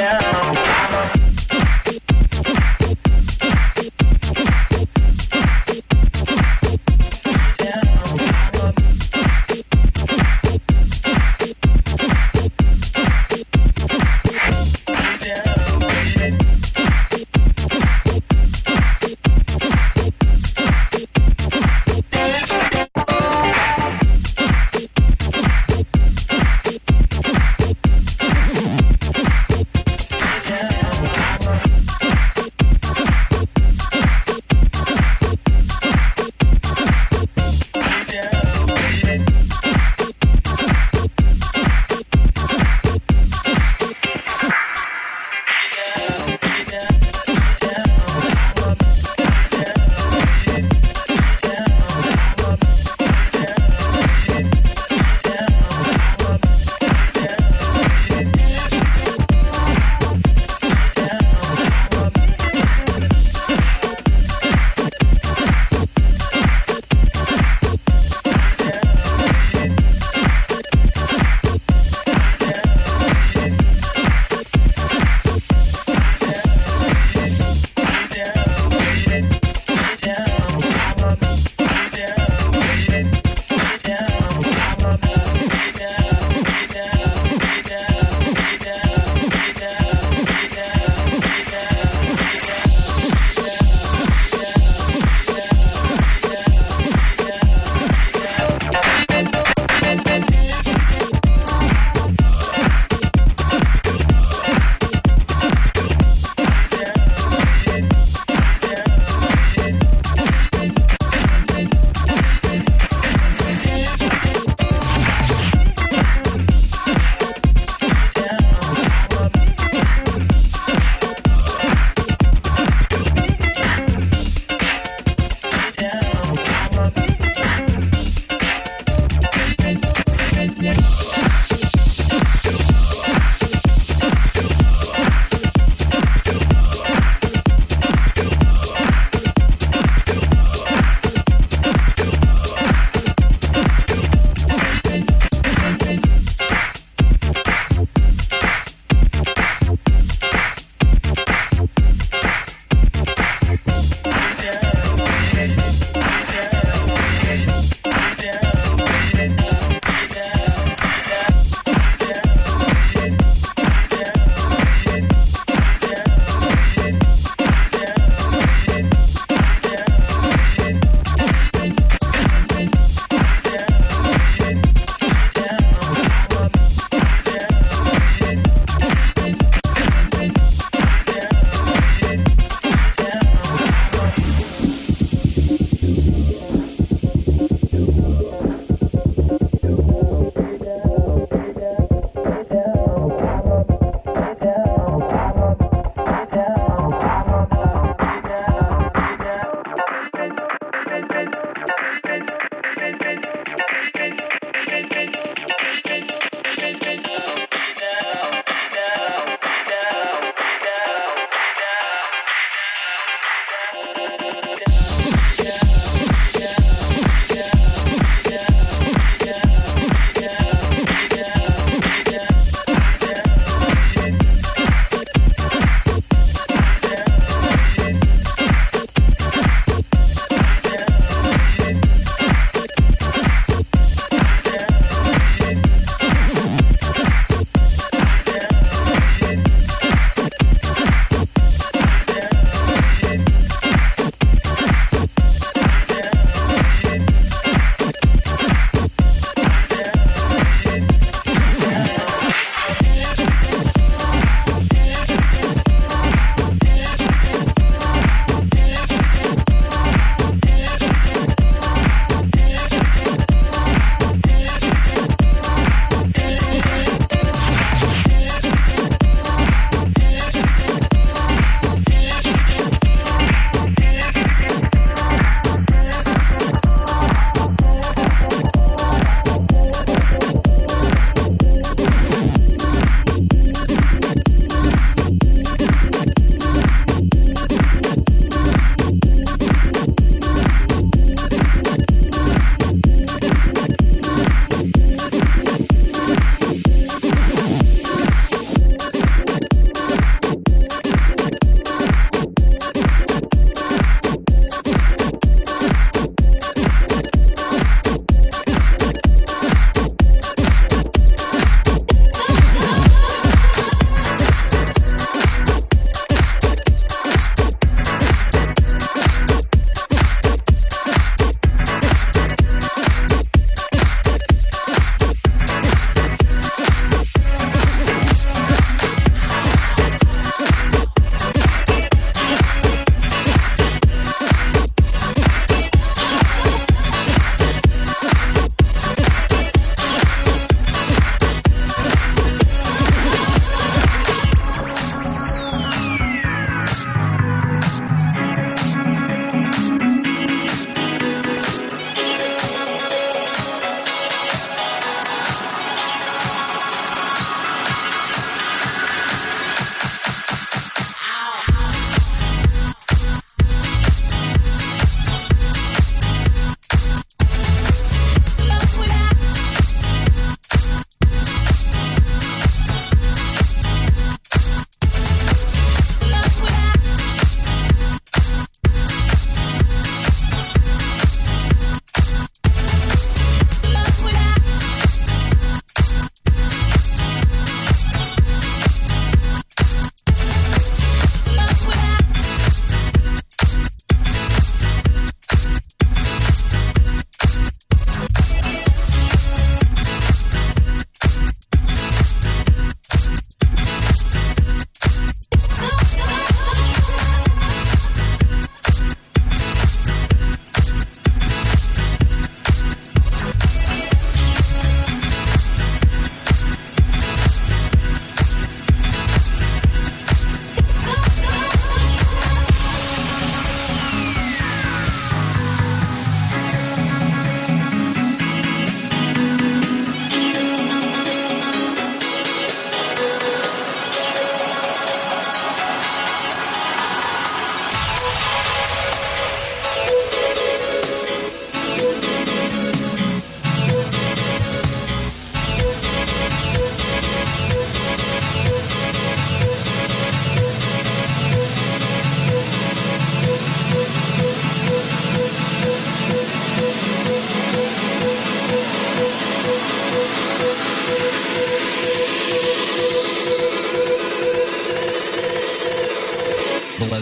down.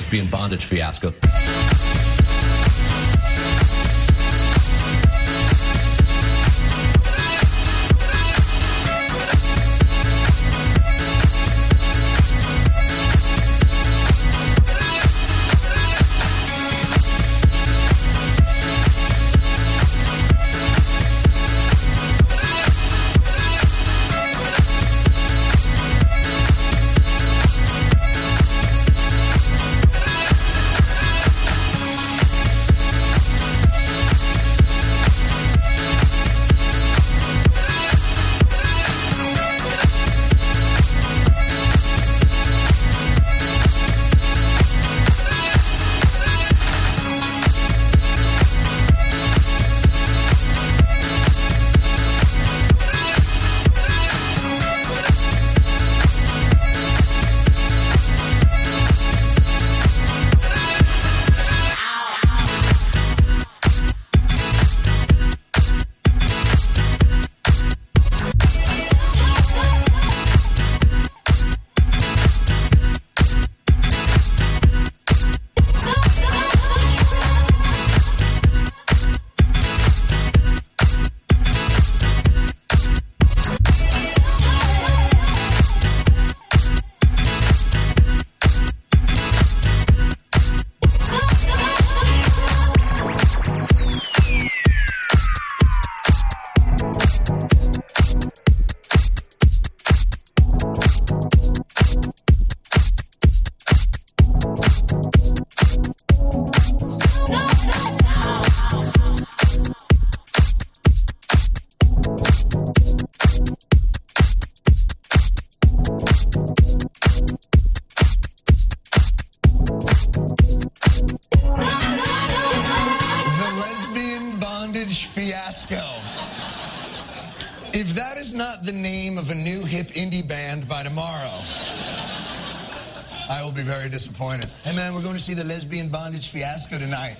Lesbian bondage fiasco. See the lesbian bondage fiasco tonight.